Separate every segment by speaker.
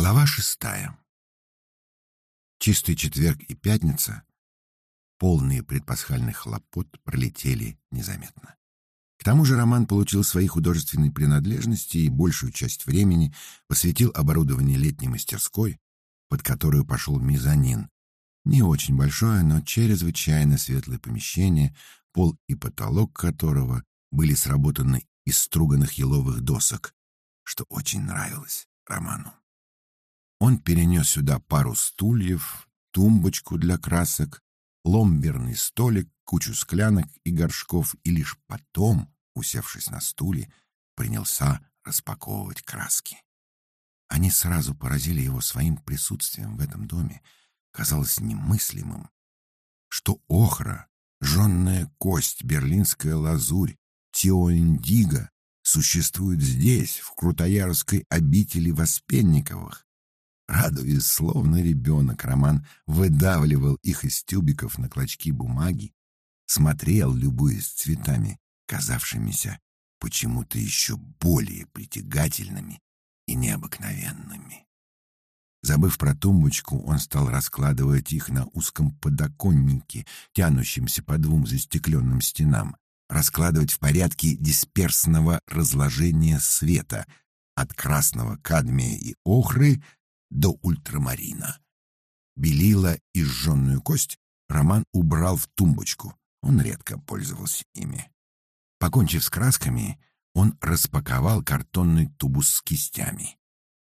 Speaker 1: Глава шестая. Чистый четверг и пятница, полные предпасхальных хлопот, пролетели незаметно. К тому же Роман получил свои художественные принадлежности и большую часть времени посвятил оборудованию летней мастерской, под которую пошел мезонин. Не очень большое, но чрезвычайно светлое помещение, пол и потолок которого были сработаны из струганных еловых досок, что очень нравилось Роману. Он перенес сюда пару стульев, тумбочку для красок, ломберный столик, кучу склянок и горшков, и лишь потом, усевшись на стуле, принялся распаковывать краски. Они сразу поразили его своим присутствием в этом доме. Казалось немыслимым, что охра, жженная кость, берлинская лазурь, теоиндиго существуют здесь, в Крутоярской обители Воспенниковых, Радуясь, словно ребенок, Роман выдавливал их из тюбиков на клочки бумаги, смотрел, любуясь цветами, казавшимися почему-то еще более притягательными и необыкновенными. Забыв про тумбочку, он стал раскладывать их на узком подоконнике, тянущемся по двум застекленным стенам, раскладывать в порядке дисперсного разложения света от красного кадмия и охры до ультрамарина. Белила и жженную кость Роман убрал в тумбочку. Он редко пользовался ими. Покончив с красками, он распаковал картонный тубус с кистями.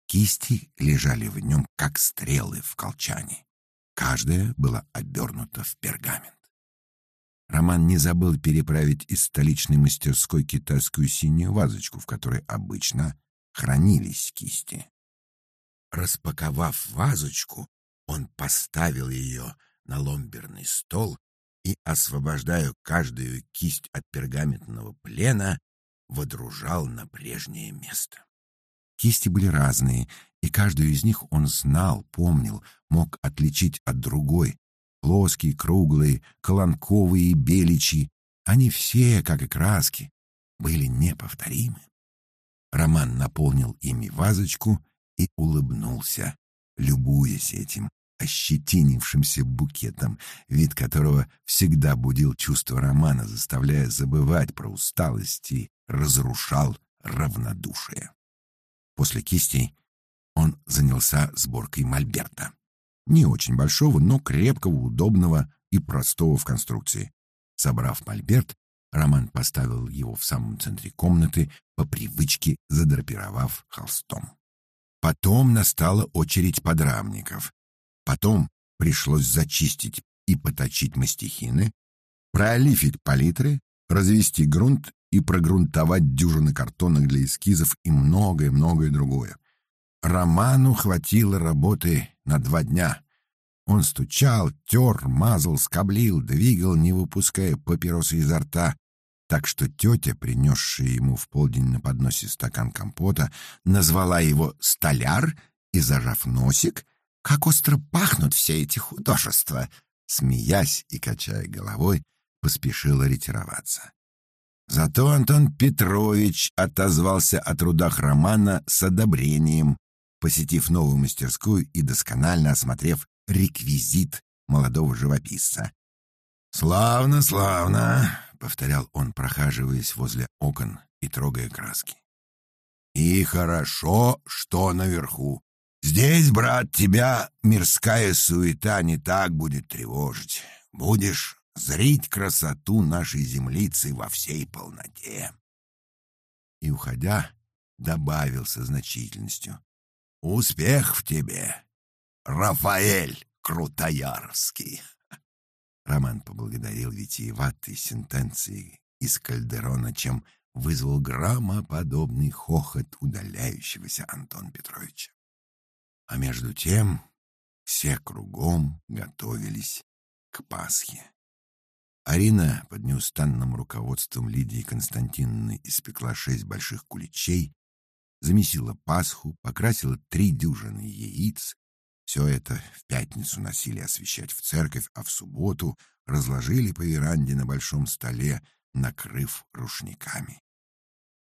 Speaker 1: Кисти лежали в нем, как стрелы в колчане. Каждая была обернута в пергамент. Роман не забыл переправить из столичной мастерской китайскую синюю вазочку, в которой обычно хранились кисти. Распаковав вазочку, он поставил ее на ломберный стол и, освобождая каждую кисть от пергаментного плена, водружал на прежнее место. Кисти были разные, и каждую из них он знал, помнил, мог отличить от другой. Плоские, круглые, колонковые, беличьи. Они все, как и краски, были неповторимы. Роман наполнил ими вазочку и улыбнулся, любуясь этим ощетинившимся букетом, вид которого всегда будил чувство романа, заставляя забывать про усталость и разрушал равнодушие. После кистей он занялся сборкой мольберта. Не очень большого, но крепкого, удобного и простого в конструкции. Собрав мольберт, Роман поставил его в самом центре комнаты, по привычке задрапировав холстом. Потом настала очередь подрамников. Потом пришлось зачистить и поточить мастихины, проолифить палитры, развести грунт и прогрунтовать дюжины картонок для эскизов и многое-многое другое. Роману хватило работы на два дня. Он стучал, тер, мазал, скоблил, двигал, не выпуская папиросы изо рта, так что тетя, принесшая ему в полдень на подносе стакан компота, назвала его «столяр» и, зажав носик, «Как остро пахнут все эти художества!» Смеясь и качая головой, поспешила ретироваться. Зато Антон Петрович отозвался о трудах романа с одобрением, посетив новую мастерскую и досконально осмотрев реквизит молодого живописца. «Славно, славно!» Повторял он, прохаживаясь возле окон и трогая краски. И хорошо, что наверху. Здесь, брат, тебя мирская суета не так будет тревожить. Будешь зрить красоту нашей землицы во всей полноте. И, уходя, добавил со значительностью. Успех в тебе, Рафаэль Крутояровский. Роман поблагодарил витиеватой сентенции из Кальдерона, чем вызвал громоподобный хохот удаляющегося Антон Петровича. А между тем все кругом готовились к Пасхе. Арина под неустанным руководством Лидии Константиновны испекла шесть больших куличей, замесила Пасху, покрасила три дюжины яиц, все это в пятницу носили освещать в церковь, а в субботу разложили по веранде на большом столе, накрыв рушниками.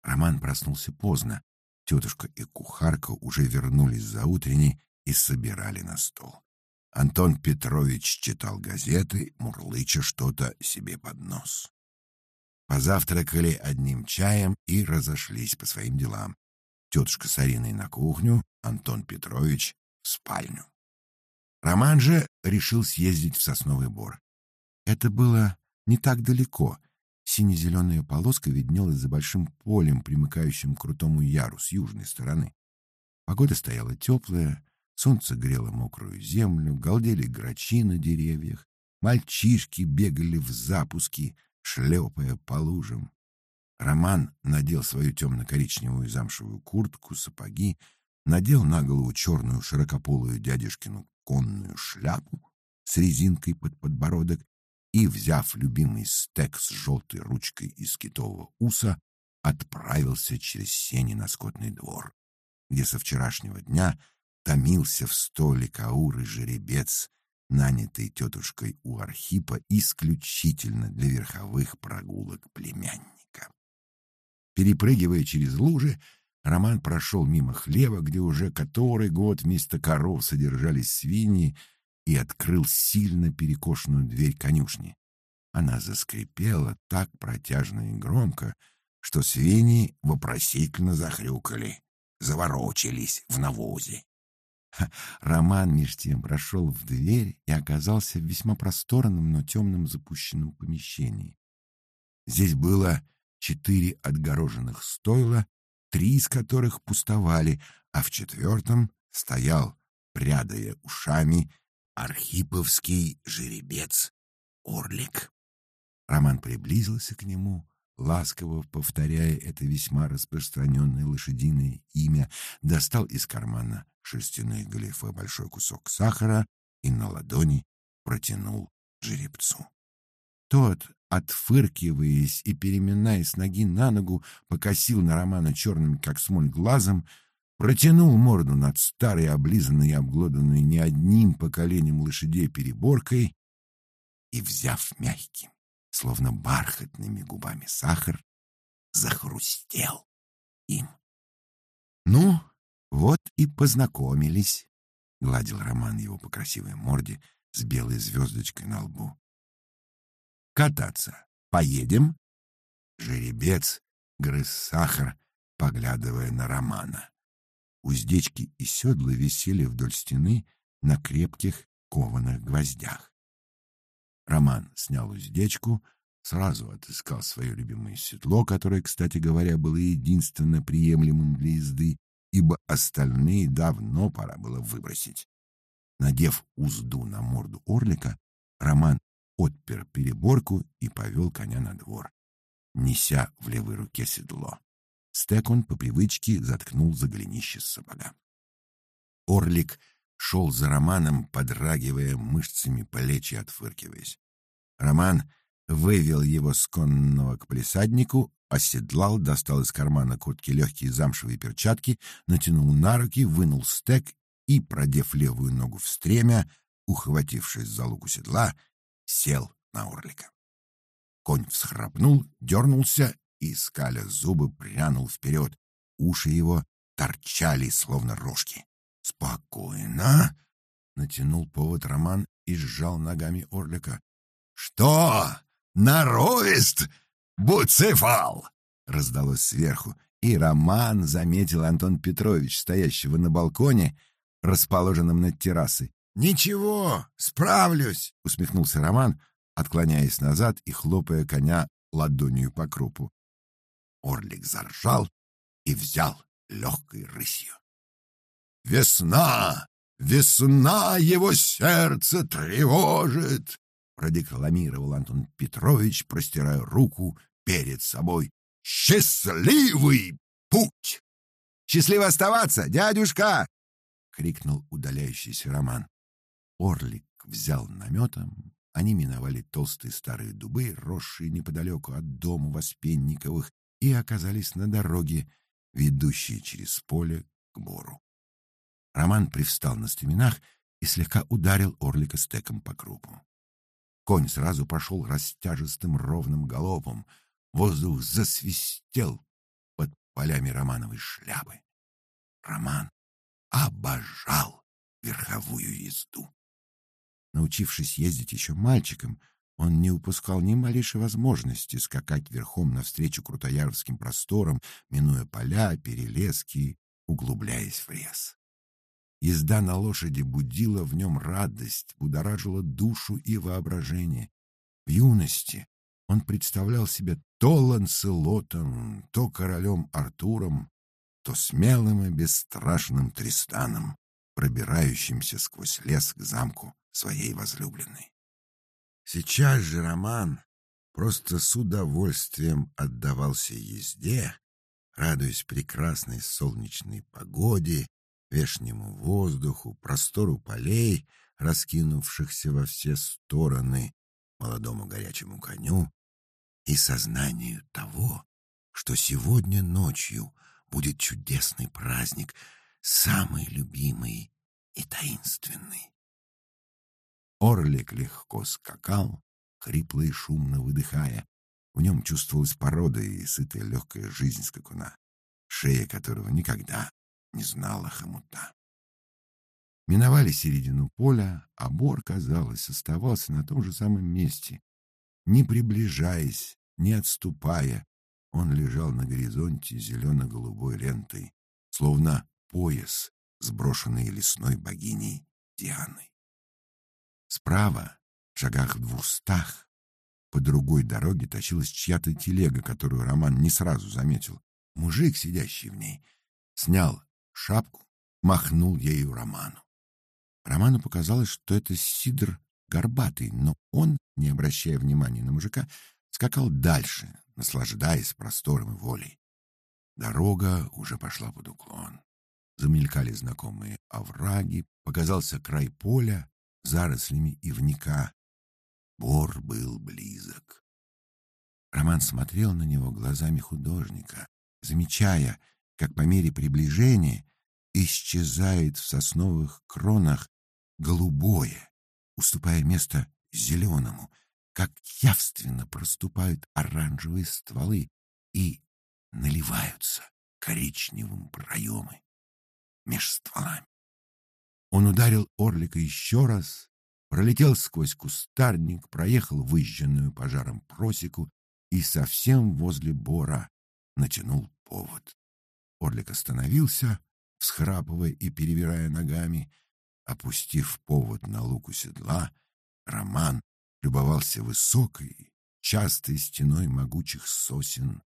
Speaker 1: Роман проснулся поздно, Тетушка и кухарка уже вернулись за утренней и собирали на стол. Антон Петрович читал газеты, мурлыча что-то себе под нос. Позавтракали одним чаем и разошлись по своим делам. Тетушка с Ариной на кухню, Антон Петрович в спальню. Роман же решил съездить в Сосновый Бор. Это было не так далеко. Сине-зеленая полоска виднелась за большим полем, примыкающим к крутому яру с южной стороны. Погода стояла теплая, солнце грело мокрую землю, галдели грачи на деревьях, мальчишки бегали в запуски, шлепая по лужам. Роман надел свою темно-коричневую замшевую куртку, сапоги, надел на голову черную широкополую дядюшкину конную шляпу с резинкой под подбородок и, взяв любимый стек с желтой ручкой из китового уса, отправился через сени на скотный двор, где со вчерашнего дня томился в столе кауры жеребец, нанятый тетушкой у Архипа исключительно для верховых прогулок племянника. Перепрыгивая через лужи, Роман прошел мимо хлева, где уже который год вместо коров содержались свиньи, и открыл сильно перекошенную дверь конюшни. Она заскрипела так протяжно и громко, что свиньи вопросительно захрюкали, заворочились в навозе. Роман меж тем прошел в дверь и оказался в весьма просторном, но темном запущенном помещении. Здесь было четыре отгороженных стойла, три из которых пустовали, а в четвертом стоял, прядая ушами, архиповский жеребец Орлик. Роман приблизился к нему, ласково повторяя это весьма распространенное лошадиное имя, достал из кармана шерстяных галифе большой кусок сахара и на ладони протянул жеребцу. Тот, отфыркиваясь и переминаясь с ноги на ногу, покосил на Романа черным, как смоль, глазом, протянул морду над старой, облизанной и обглоданной не одним поколением лошадей переборкой и, взяв мягким, словно бархатными губами сахар, захрустел им. «Ну, вот и познакомились», — гладил Роман его по красивой морде с белой звездочкой на лбу. «Кататься поедем?» Жеребец грыз сахар, поглядывая на Романа. Уздечки и седла висели вдоль стены на крепких кованых гвоздях. Роман снял уздечку, сразу отыскал свое любимое седло, которое, кстати говоря, было единственно приемлемым для езды, ибо остальные давно пора было выбросить. Надев узду на морду орлика, Роман отпер переборку и повел коня на двор, неся в левой руке седло. Стек он по привычке заткнул за голенище сапога. Орлик шел за Романом, подрагивая мышцами плечи, отфыркиваясь. Роман вывел его с конного к плесаднику, оседлал, достал из кармана куртки легкие замшевые перчатки, натянул на руки, вынул стек и, продев левую ногу в стремя, ухватившись за луку седла, сел на орлика. Конь всхрапнул, дернулся и, скаля зубы, прянул вперед. Уши его торчали, словно рожки. «Спокойно!» — натянул повод Роман и сжал ногами орлика. «Что? Норовист? Буцефал!» — раздалось сверху, и Роман заметил Антон Петрович, стоящего на балконе, расположенном над террасой. «Ничего, справлюсь!» — усмехнулся Роман, отклоняясь назад и хлопая коня ладонью по крупу. Орлик заржал и взял легкой рысью. «Весна! Весна его сердце тревожит!» продекламировал Антон Петрович, простирая руку перед собой. «Счастливый путь!» «Счастливо оставаться, дядюшка!» — крикнул удаляющийся Роман. Орлик взял наметом, они миновали толстые старые дубы, росшие неподалеку от дома Воспенниковых, и оказались на дороге, ведущей через поле к бору. Роман привстал на стременах и слегка ударил орлика стеком по крупу. Конь сразу пошел растяжистым ровным галопом. Воздух засвистел под полями Романовой шляпы. Роман обожал верховую езду. Научившись ездить еще мальчиком, он не упускал ни малейшей возможности скакать верхом навстречу крутояровским просторам, минуя поля, перелески, углубляясь в лес. Езда на лошади будила в нем радость, будоражила душу и воображение. В юности он представлял себя то Ланселотом, то королем Артуром, то смелым и бесстрашным Тристаном, пробирающимся сквозь лес к замку своей возлюбленной. Сейчас же Роман просто с удовольствием отдавался езде, радуясь прекрасной солнечной погоде, вешнему воздуху, простору полей, раскинувшихся во все стороны, молодому горячему коню и сознанию того, что сегодня ночью будет чудесный праздник, самый любимый и таинственный. Орлик легко скакал, хрипло и шумно выдыхая. В нем чувствовалась порода и сытая легкая жизнь скакуна, шея которого никогда не знала хомута. Миновали середину поля, а Бор, казалось, оставался на том же самом месте. Не приближаясь, не отступая, он лежал на горизонте зелено-голубой лентой, словно пояс, сброшенный лесной богиней Дианой. Справа, в шагах в двухстах, по другой дороге точилась чья-то телега, которую Роман не сразу заметил. Мужик, сидящий в ней, снял шапку, махнул ею Роману. Роману показалось, что это Сидор Горбатый, но он, не обращая внимания на мужика, скакал дальше, наслаждаясь простором и волей. Дорога уже пошла под уклон. Замелькали знакомые овраги, показался край поля, зарослями ивника. Бор был близок. Роман смотрел на него глазами художника, замечая, как по мере приближения исчезает в сосновых кронах голубое, уступая место зеленому, как явственно проступают оранжевые стволы и наливаются коричневым проемы меж стволами. Он ударил орлика еще раз, пролетел сквозь кустарник, проехал выжженную пожаром просеку и совсем возле бора натянул повод. Орлик остановился, всхрапывая и перевирая ногами. Опустив повод на луку седла, Роман любовался высокой, частой стеной могучих сосен,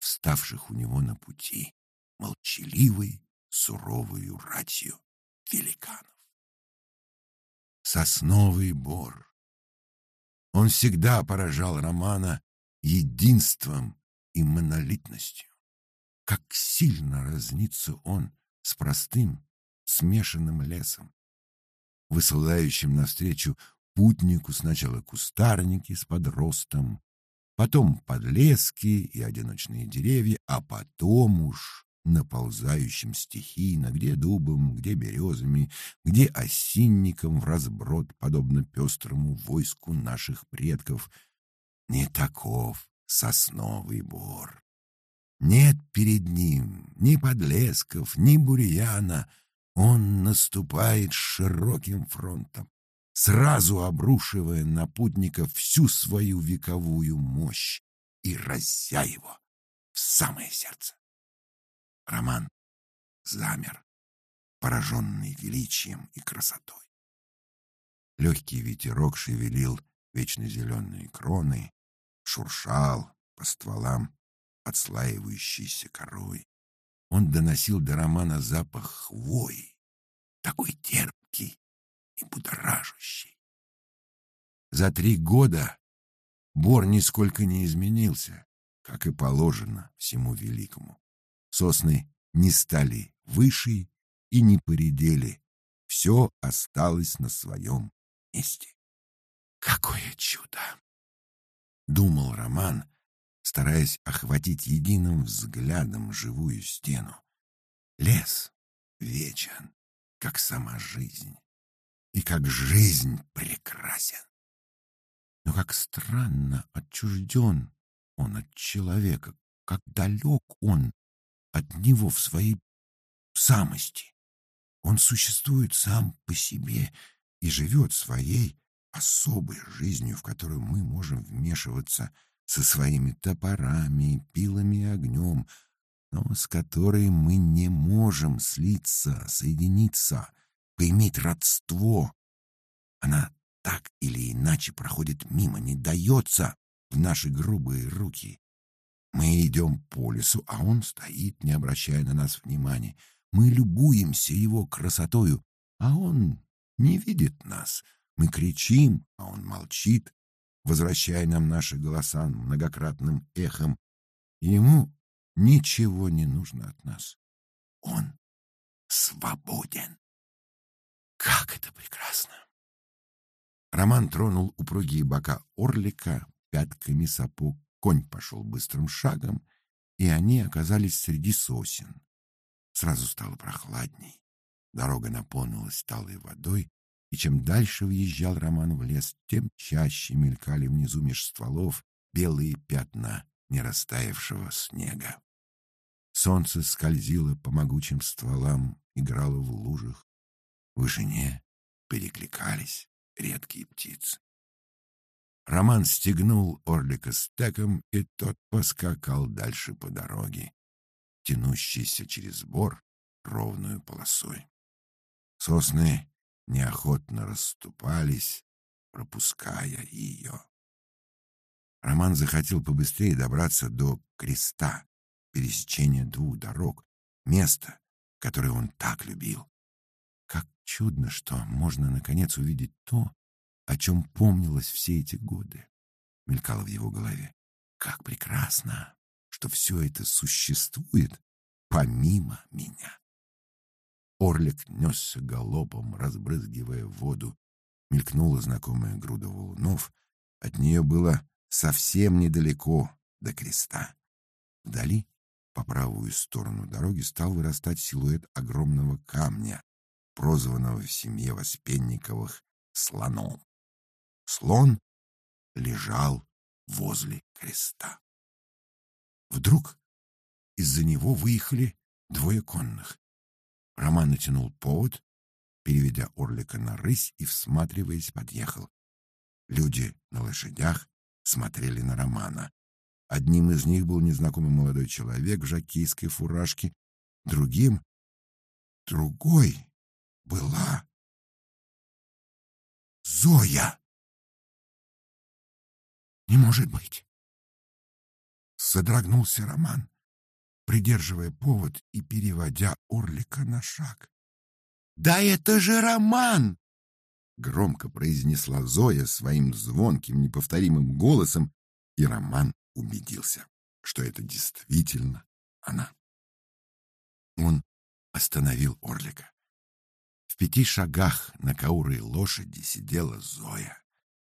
Speaker 1: вставших у него на пути, молчаливой, суровой ратью великанов. Сосновый бор. Он всегда поражал Романа единством и монолитностью. Как сильно разнится он с простым, смешанным лесом, высылающим навстречу путнику сначала кустарники с подростом, потом подлески и одиночные деревья, а потом уж наползающим стихийно, где дубом, где березами, где осинником в разброд, подобно пестрому войску наших предков. Не таков сосновый бор. Нет перед ним ни подлесков, ни бурьяна. Он наступает широким фронтом, сразу обрушивая на путников всю свою вековую мощь и разя его в самое сердце. Роман замер, пораженный величием и красотой. Легкий ветерок шевелил вечно зеленые кроны, шуршал по стволам отслаивающейся корой. Он доносил до Романа запах хвои, такой терпкий и будоражащий. За три года Бор нисколько не изменился, как и положено всему великому. Сосны не стали выше и не поредели. Все осталось на своем месте. Какое чудо! Думал Роман, стараясь охватить единым взглядом живую стену. Лес вечен, как сама жизнь, и как жизнь прекрасен. Но как странно отчужден он от человека, как далек он от него в своей самости. Он существует сам по себе и живет своей особой жизнью, в которую мы можем вмешиваться со своими топорами, пилами и огнем, но с которой мы не можем слиться, соединиться, поиметь родство. Она так или иначе проходит мимо, не дается в наши грубые руки. Мы идем по лесу, а он стоит, не обращая на нас внимания. Мы любуемся его красотою, а он не видит нас. Мы кричим, а он молчит, возвращая нам наши голоса многократным эхом. Ему ничего не нужно от нас. Он свободен. Как это прекрасно! Роман тронул упругие бока орлика, пятками сапог, конь пошел быстрым шагом, и они оказались среди сосен. Сразу стало прохладней. Дорога наполнилась талой водой, и чем дальше въезжал Роман в лес, тем чаще мелькали внизу меж стволов белые пятна нерастаявшего снега. Солнце скользило по могучим стволам, играло в лужах. В вышине перекликались редкие птицы. Роман стегнул орлика стеком, и тот поскакал дальше по дороге, тянущейся через бор ровную полосой. Сосны неохотно расступались, пропуская ее. Роман захотел побыстрее добраться до креста, пересечения двух дорог, места, которое он так любил. Как чудно, что можно наконец увидеть то, о чем помнилось все эти годы, мелькало в его голове. Как прекрасно, что все это существует помимо меня. Орлик несся галопом, разбрызгивая воду. Мелькнула знакомая груда валунов. От нее было совсем недалеко до креста. Вдали, по правую сторону дороги, стал вырастать силуэт огромного камня, прозванного в семье Воспенниковых слоном. Слон лежал возле креста. Вдруг из-за него выехали двое конных. Роман натянул повод, переведя орлика на рысь и, всматриваясь, подъехал. Люди на лошадях смотрели на Романа. Одним из них был незнакомый молодой человек в жакейской фуражке, другим — другой была Зоя. Не может быть. Содрогнулся Роман, придерживая повод и переводя орлика на шаг. Да это же Роман! Громко произнесла Зоя своим звонким, неповторимым голосом, и Роман убедился, что это действительно она. Он остановил орлика. В пяти шагах на каурой лошади сидела Зоя,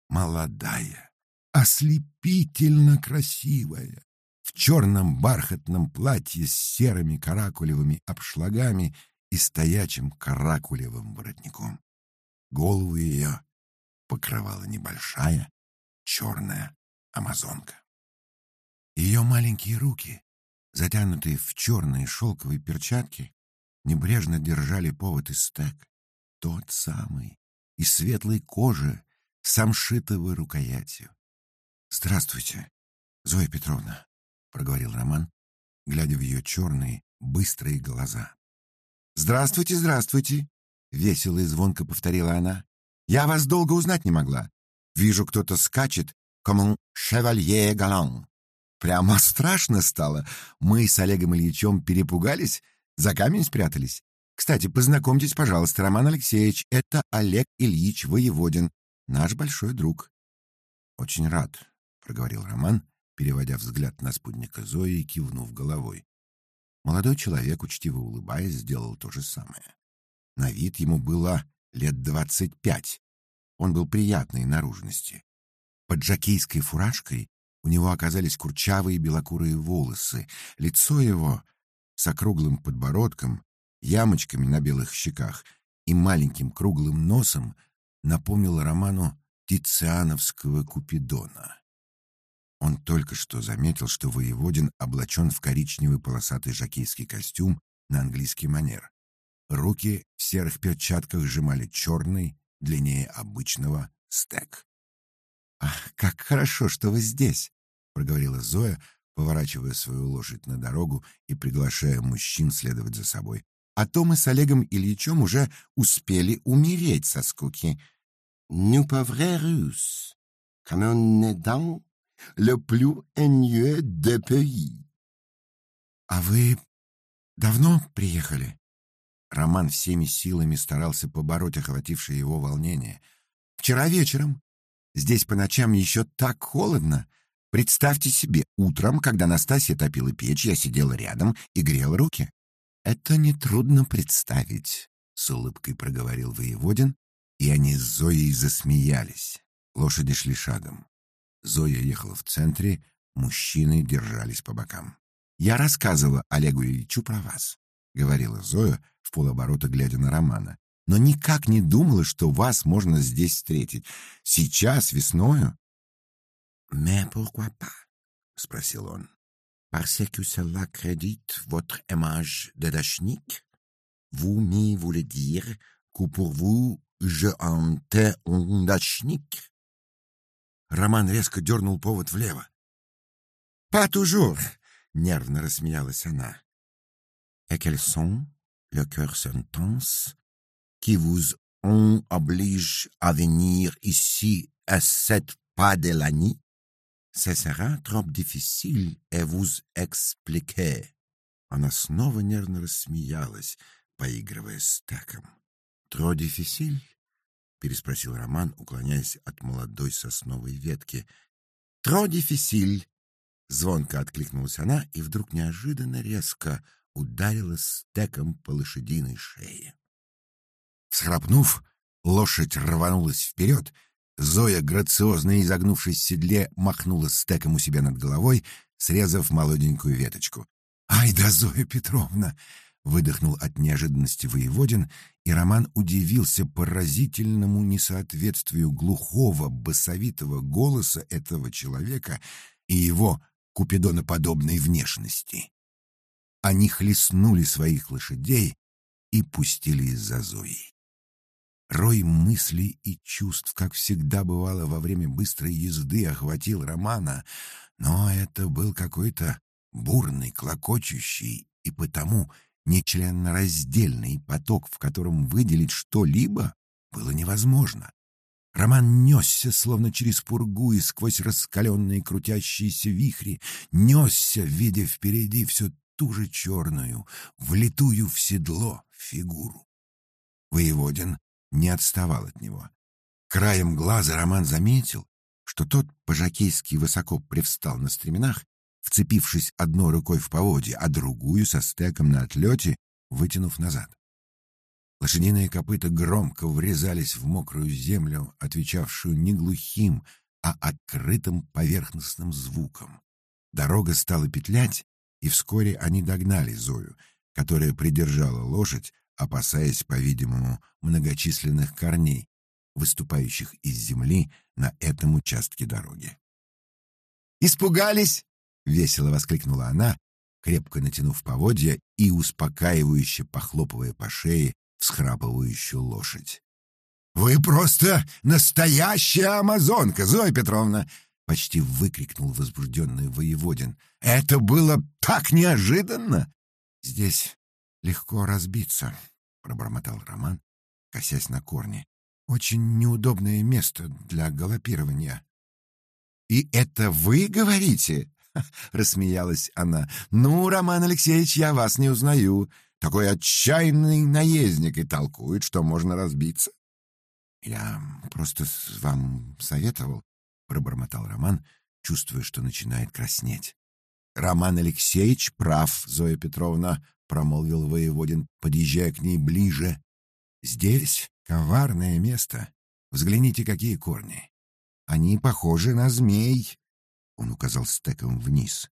Speaker 1: молодая, ослепительно красивая, в черном бархатном платье с серыми каракулевыми обшлагами и стоячим каракулевым воротником. Голову ее покрывала небольшая черная амазонка. Ее маленькие руки, затянутые в черные шелковые перчатки, небрежно держали повод из стек, тот самый, из светлой кожи, самшитовой рукоятью. «Здравствуйте, Зоя Петровна», — проговорил Роман, глядя в ее черные, быстрые глаза. «Здравствуйте, здравствуйте», — весело и звонко повторила она. «Я вас долго узнать не могла. Вижу, кто-то скачет, comme шевалье галан. Прямо страшно стало. Мы с Олегом Ильичем перепугались, за камень спрятались. Кстати, познакомьтесь, пожалуйста, Роман Алексеевич, это Олег Ильич Воеводин, наш большой друг. Очень рад, проговорил Роман, переводя взгляд на спутника Зои и кивнув головой. Молодой человек, учтиво улыбаясь, сделал то же самое. На вид ему было лет двадцать пять. Он был приятной наружности. Под жакейской фуражкой у него оказались курчавые белокурые волосы. Лицо его с округлым подбородком, ямочками на белых щеках и маленьким круглым носом напомнило Роману Тициановского Купидона. Он только что заметил, что воеводин облачен в коричневый полосатый жакейский костюм на английский манер. Руки в серых перчатках сжимали черный, длиннее обычного, стек. «Ах, как хорошо, что вы здесь!» — проговорила Зоя, поворачивая свою лошадь на дорогу и приглашая мужчин следовать за собой. «А то мы с Олегом Ильичем уже успели умереть со скуки».
Speaker 2: «Nous pas vrai russe, comme on est dans le plus ennuyeux de pays».
Speaker 1: «А вы давно приехали?» Роман всеми силами старался побороть охватившее его волнение. «Вчера вечером. Здесь по ночам еще так холодно. Представьте себе, утром, когда Настасья топила печь, я сидела рядом и грел руки. Это нетрудно представить, — с улыбкой проговорил воеводин, и они с Зоей засмеялись. Лошади шли шагом. Зоя ехала в центре, мужчины держались по бокам. «Я рассказывала Олегу Ильичу про вас», — говорила Зоя, в полоборота глядя на Романа. «Но никак не думала, что вас можно здесь встретить. Сейчас, весною,
Speaker 2: «Mais pourquoi pas?» спросил он. «Parce que cela crédite votre image de dachnik? Vous me voulez dire que pour vous je hantais un dachnik?»
Speaker 1: Роман резко дернул повод влево. «Pas toujours!» — нервно рассмеялась она.
Speaker 2: «Et quels sont le cœur sentence qui vous ont oblige à venir ici à cette pas de nuit?» Ce sera trop difficile et vous expliquer.
Speaker 1: Она снова нервно рассмеялась, поигрывая стеком. «Тро дифисиль?» — переспросил Роман, уклоняясь от молодой сосновой ветки. «Тро дифисиль!» — звонко откликнулась она и вдруг неожиданно резко ударила стеком по лошадиной шее. Всхрапнув, лошадь рванулась вперед — Зоя, грациозно изогнувшись в седле, махнула стеком у себя над головой, срезав молоденькую веточку. «Ай да, Зоя Петровна!» — выдохнул от неожиданности воеводин, и Роман удивился поразительному несоответствию глухого, басовитого голоса этого человека и его купидоноподобной внешности. Они хлестнули своих лошадей и пустились за Зоей. Рой мыслей и чувств, как всегда бывало во время быстрой езды, охватил Романа, но это был какой-то бурный, клокочущий и потому нечленораздельный поток, в котором выделить что-либо было невозможно. Роман несся, словно через пургу и сквозь раскаленные крутящиеся вихри, несся, видя впереди всю ту же черную, влитую в седло фигуру. Воеводин не отставал от него. Краем глаза Роман заметил, что тот по-жакейски высоко привстал на стременах, вцепившись одной рукой в поводье, а другую со стеком на отлете, вытянув назад. Лошадиные копыта громко врезались в мокрую землю, отвечавшую не глухим, а открытым поверхностным звуком. Дорога стала петлять, и вскоре они догнали Зою, которая придержала лошадь, опасаясь, по-видимому, многочисленных корней, выступающих из земли на этом участке дороги. «Испугались?» — весело воскликнула она, крепко натянув поводья и успокаивающе похлопывая по шее всхрапывающую лошадь. «Вы просто настоящая амазонка, Зоя Петровна!» — почти выкрикнул возбужденный воеводин. «Это было так неожиданно!» «Здесь легко разбиться», — пробормотал Роман, косясь на корни. «Очень неудобное место для галопирования». «И это вы говорите?» — рассмеялась она. «Ну, Роман Алексеевич, я вас не узнаю. Такой отчаянный наездник и толкует, что можно разбиться». «Я просто вам советовал», — пробормотал Роман, чувствуя, что начинает краснеть. «Роман Алексеевич прав, Зоя Петровна», — промолвил воеводин, подъезжая к ней ближе. «Здесь коварное место. Взгляните, какие корни. Они похожи на змей», — он указал стеком вниз.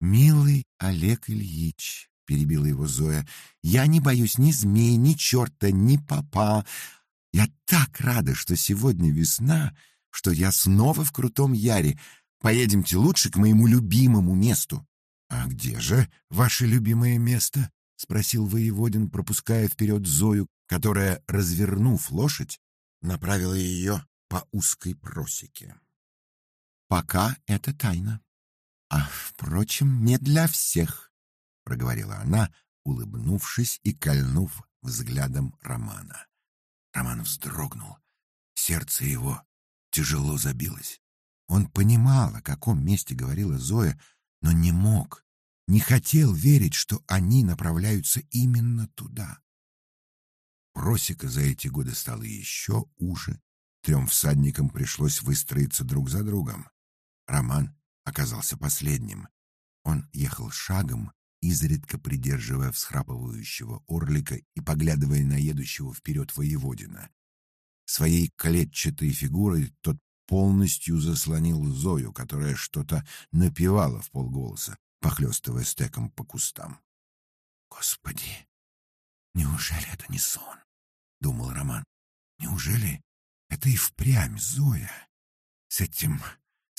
Speaker 1: «Милый Олег Ильич», — перебила его Зоя, — «я не боюсь ни змей, ни черта, ни папа. Я так рада, что сегодня весна, что я снова в крутом яре. Поедемте лучше к моему любимому месту». «А где же ваше любимое место?» спросил воеводин, пропуская вперед Зою, которая, развернув лошадь, направила ее по узкой просеке. «Пока это тайна. А, впрочем, не для всех», — проговорила она, улыбнувшись и кольнув взглядом Романа. Роман вздрогнул. Сердце его тяжело забилось. Он понимал, о каком месте говорила Зоя, но не мог, не хотел верить, что они направляются именно туда. Просека за эти годы стала еще уже. Трем всадникам пришлось выстроиться друг за другом. Роман оказался последним. Он ехал шагом, изредка придерживая всхрапывающего орлика и поглядывая на едущего вперед воеводина. Своей клетчатой фигурой тот полностью заслонил Зою, которая что-то напевала в полголоса, похлестывая стеком по кустам. «Господи, неужели это не сон?» — думал Роман. «Неужели это и впрямь Зоя с этим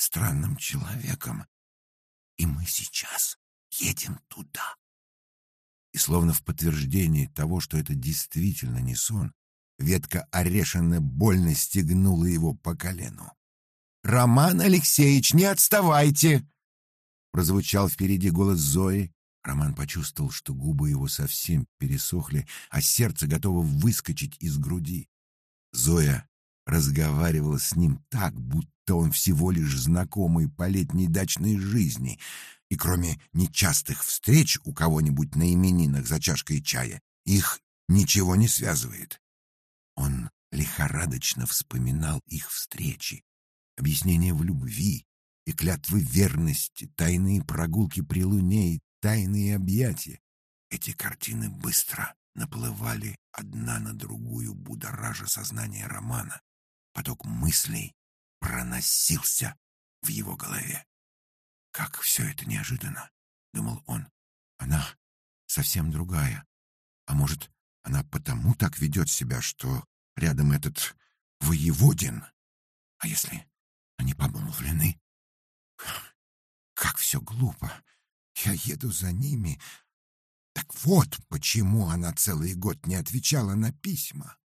Speaker 1: странным человеком? И мы сейчас едем туда». И словно в подтверждение того, что это действительно не сон, ветка орешина больно стегнула его по колену. «Роман Алексеевич, не отставайте!» Прозвучал впереди голос Зои. Роман почувствовал, что губы его совсем пересохли, а сердце готово выскочить из груди. Зоя разговаривала с ним так, будто он всего лишь знакомый по летней дачной жизни, и кроме нечастых встреч у кого-нибудь на именинах за чашкой чая, их ничего не связывает. Он лихорадочно вспоминал их встречи, объяснения в любви и клятвы верности, тайные прогулки при луне и тайные объятия. Эти картины быстро наплывали одна на другую, будоража сознание Романа. Поток мыслей проносился в его голове. «Как все это неожиданно!» — думал он. «Она совсем другая. А может, она потому так ведет себя, что рядом этот воеводин? А если они помолвлены. Как все глупо. Я еду за ними. Так вот, почему она целый год не отвечала на письма.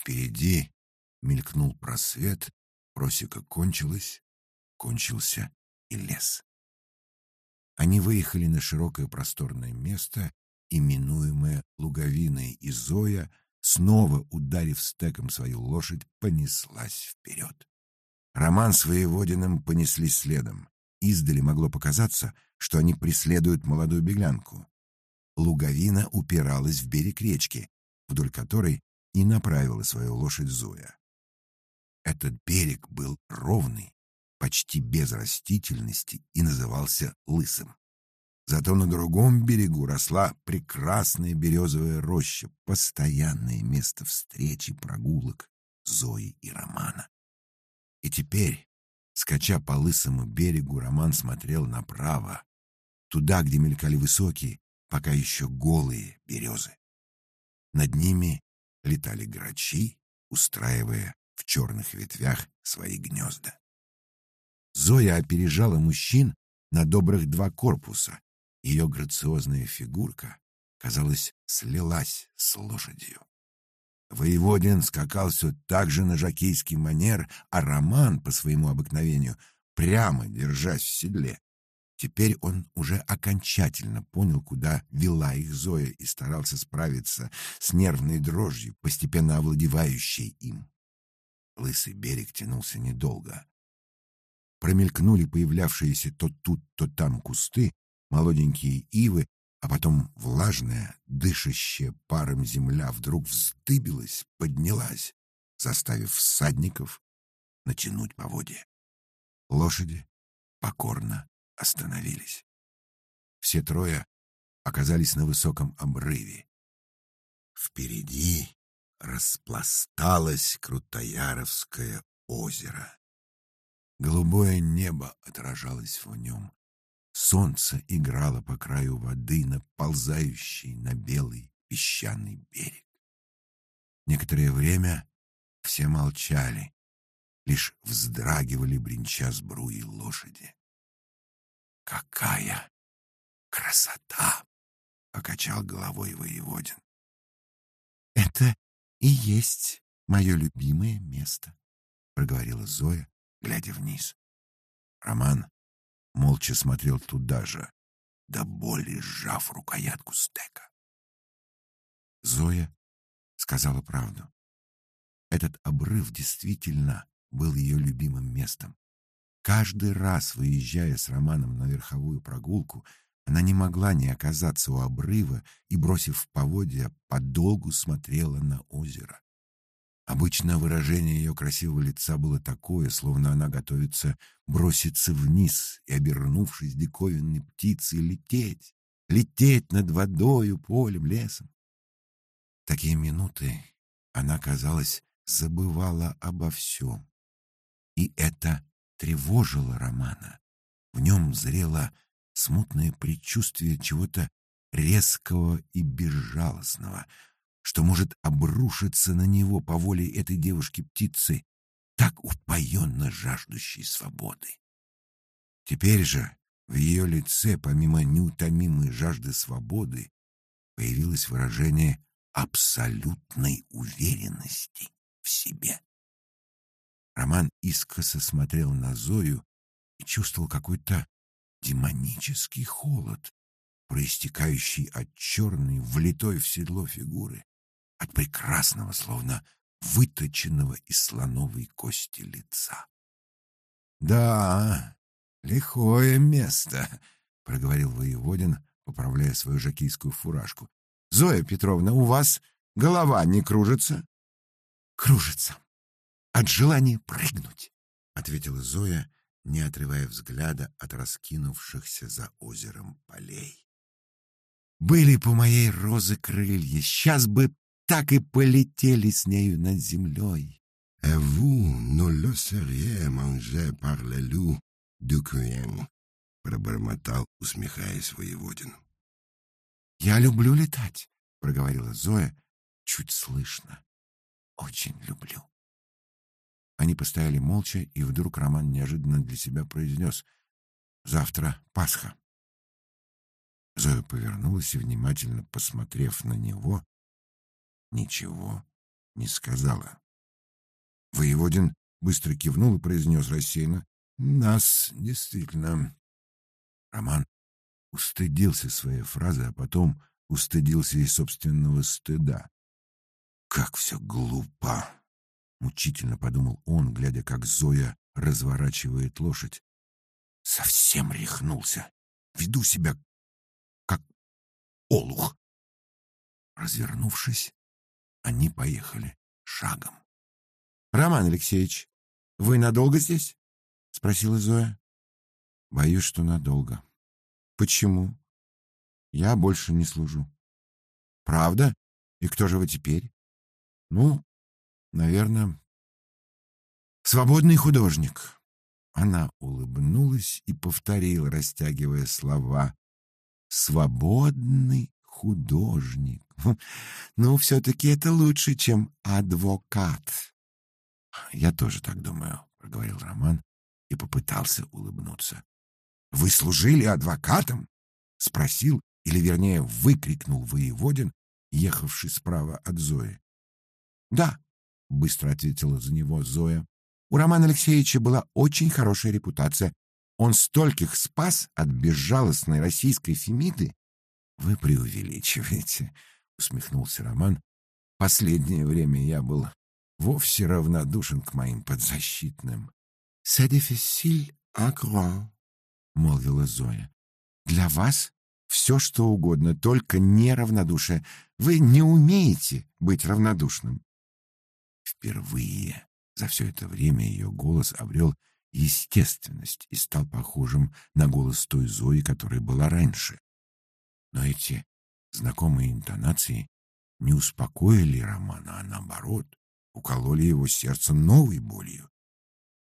Speaker 1: Впереди мелькнул просвет, просека кончилась, кончился и лес. Они выехали на широкое просторное место, именуемое Луговиной, и Зоя, снова ударив стеком свою лошадь, понеслась вперед. Роман с воеводиным понеслись следом. Издали могло показаться, что они преследуют молодую беглянку. Луговина упиралась в берег речки, вдоль которой и направила свою лошадь Зоя. Этот берег был ровный, почти без растительности и назывался Лысым. Зато на другом берегу росла прекрасная березовая роща, постоянное место встречи прогулок Зои и Романа. И теперь, скача по лысому берегу, Роман смотрел направо, туда, где мелькали высокие, пока еще голые березы. Над ними летали грачи, устраивая в черных ветвях свои гнезда. Зоя опережала мужчин на добрых два корпуса. Ее грациозная фигурка, казалось, слилась с лошадью. Воеводин скакал все так же на жакейский манер, а Роман, по своему обыкновению, прямо держась в седле. Теперь он уже окончательно понял, куда вела их Зоя, и старался справиться с нервной дрожью, постепенно овладевающей им. Лысый берег тянулся недолго. Промелькнули появлявшиеся то тут, то там кусты, молоденькие ивы, а потом влажная, дышащая паром земля вдруг вздыбилась, поднялась, заставив всадников натянуть поводья. Лошади покорно остановились. Все трое оказались на высоком обрыве. Впереди распласталось Крутояровское озеро. Голубое небо отражалось в нем, Солнце играло по краю воды, наползающей на белый песчаный берег. Некоторое время все молчали, лишь вздрагивали бренча сбруи лошади. «Какая красота!» покачал головой воеводин.
Speaker 2: Это и есть мое любимое место, проговорила Зоя, глядя вниз.
Speaker 1: Роман молча смотрел туда же, до боли сжав рукоятку стека.
Speaker 2: Зоя сказала правду. Этот обрыв действительно был ее любимым местом. Каждый раз, выезжая с Романом на верховую прогулку, она не могла не оказаться у обрыва и, бросив поводья, подолгу смотрела на озеро. Обычно выражение ее красивого лица было такое, словно она готовится броситься вниз и, обернувшись диковинной птицей, лететь, лететь над водою, полем, лесом. В такие минуты она, казалось, забывала обо всем. И это тревожило Романа. В нем зрело смутное предчувствие чего-то резкого и безжалостного — что может обрушиться на него по воле этой девушки-птицы, так упоенно жаждущей свободы. Теперь же в ее лице, помимо неутомимой жажды свободы, появилось выражение абсолютной уверенности в себе. Роман искоса смотрел на Зою и чувствовал какой-то демонический холод, проистекающий от черной, влитой в седло фигуры от прекрасного, словно выточенного из слоновой кости лица.
Speaker 1: «Да, лихое место», — проговорил воеводин, поправляя свою жакейскую фуражку. «Зоя Петровна, у вас голова не кружится?»
Speaker 2: «Кружится. От желания прыгнуть», — ответила Зоя, не отрывая взгляда от раскинувшихся за озером полей. «Были по моей розы крылья, сейчас бы так и полетели с нею над землей.
Speaker 1: «Et vous ne le seriez mangé par le loup du Куэн», — пробормотал, усмехаясь воеводин.
Speaker 2: «Я люблю летать», — проговорила Зоя, чуть слышно. «Очень люблю». Они постояли молча, и вдруг Роман неожиданно для себя произнес «Завтра Пасха». Зоя повернулась и, внимательно посмотрев на него, ничего не сказала. Воеводин быстро кивнул и произнес рассеянно. «Нас действительно...» Роман устыдился своей фразы, а потом устыдился и собственного стыда. «Как все глупо!» — мучительно подумал он, глядя, как Зоя разворачивает лошадь. «Совсем рехнулся. Веду себя как олух». Развернувшись, они поехали шагом. «Роман Алексеевич, вы надолго здесь?» — спросила Зоя. «Боюсь, что надолго». «Почему?» «Я больше не служу». «Правда? И кто же вы теперь?» «Ну, наверное, свободный художник». Она улыбнулась и повторила, растягивая слова. «Свободный художник. Ну, все-таки это лучше, чем адвокат. Я тоже так думаю, проговорил Роман и попытался улыбнуться. Вы служили адвокатом? спросил, или вернее, выкрикнул воеводин, ехавший справа от Зои. Да, быстро ответила за него Зоя. У Романа Алексеевича была очень хорошая репутация. Он стольких спас от безжалостной российской фемиды, вы преувеличиваете, усмехнулся Роман. Последнее время я был вовсе равнодушен к моим подзащитным. C'est difficile à croire, молвила Зоя. Для вас все что угодно, только не равнодушие. Вы не умеете быть равнодушным. Впервые за все это время ее голос обрел естественность и стал похожим на голос той Зои, которая была раньше. Но эти знакомые интонации не успокоили Романа, а наоборот, укололи его сердце новой болью.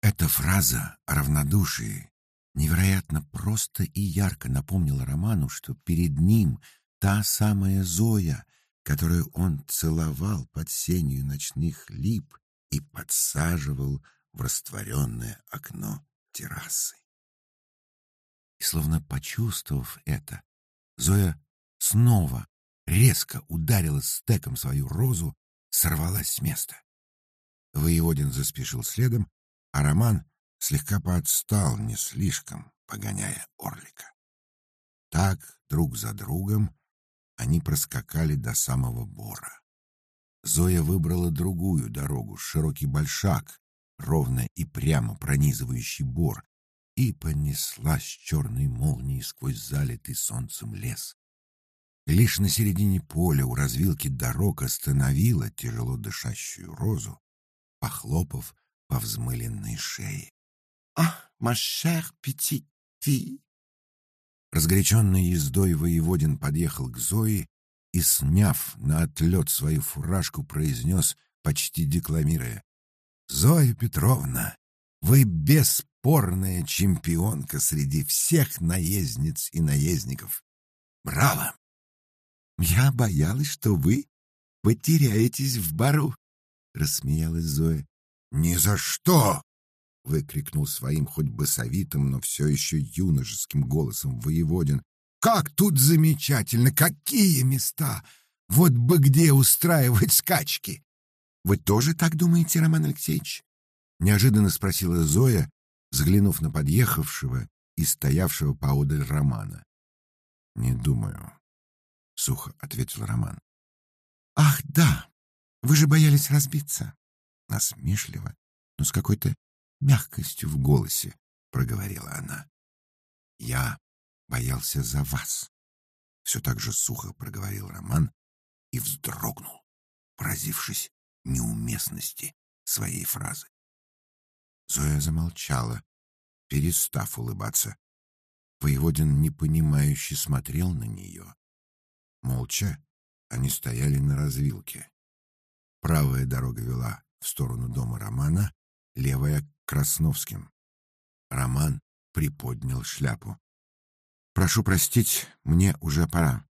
Speaker 2: Эта фраза о равнодушии невероятно просто и ярко напомнила Роману, что перед ним та самая Зоя, которую он целовал под сенью ночных лип и подсаживал в растворенное окно террасы. И словно почувствовав это, Зоя
Speaker 1: снова резко ударила стеком свою розу, сорвалась с места. Воеводин заспешил следом, а Роман слегка поотстал, не слишком погоняя орлика. Так, друг за другом, они проскакали до самого бора. Зоя выбрала другую дорогу, широкий большак, ровно и прямо пронизывающий бор, и понеслась черной молнией сквозь залитый солнцем лес. Лишь на середине поля у развилки дорог остановила тяжело дышащую розу, похлопав по взмыленной шее.
Speaker 2: «Ах, машер петит фи!»
Speaker 1: Разгоряченный ездой воеводин подъехал к Зое и, сняв на отлет свою фуражку, произнес, почти декламируя, «Зоя Петровна, вы бесспорная чемпионка среди всех наездниц и наездников. Браво!» «Я боялась, что вы потеряетесь в бару», — рассмеялась Зоя. «Ни за что!» — выкрикнул своим хоть басовитым, но все еще юношеским голосом воеводин. «Как тут замечательно! Какие места! Вот бы где устраивать скачки!» «Вы тоже так думаете, Роман Алексеевич?» — неожиданно спросила Зоя, взглянув на подъехавшего и стоявшего поодаль Романа. «Не думаю», — сухо ответил Роман. «Ах, да! Вы же боялись разбиться!» Насмешливо, но с какой-то мягкостью в голосе проговорила она. «Я боялся за вас!» Все так же сухо проговорил Роман и вздрогнул, поразившись неуместности своей фразы. Зоя замолчала, перестав улыбаться. Воеводин непонимающе смотрел на нее, Молча они стояли на развилке. Правая дорога вела в сторону дома Романа, левая — Красновским. Роман приподнял шляпу. «Прошу простить, мне уже пора».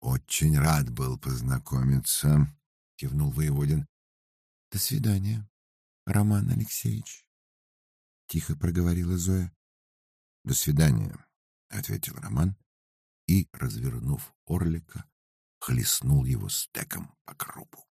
Speaker 1: «Очень рад был познакомиться», — кивнул воеводин. «До свидания, Роман Алексеевич», — тихо проговорила Зоя. «До свидания», — ответил Роман и, развернув орлика, хлестнул его стеком по крупу.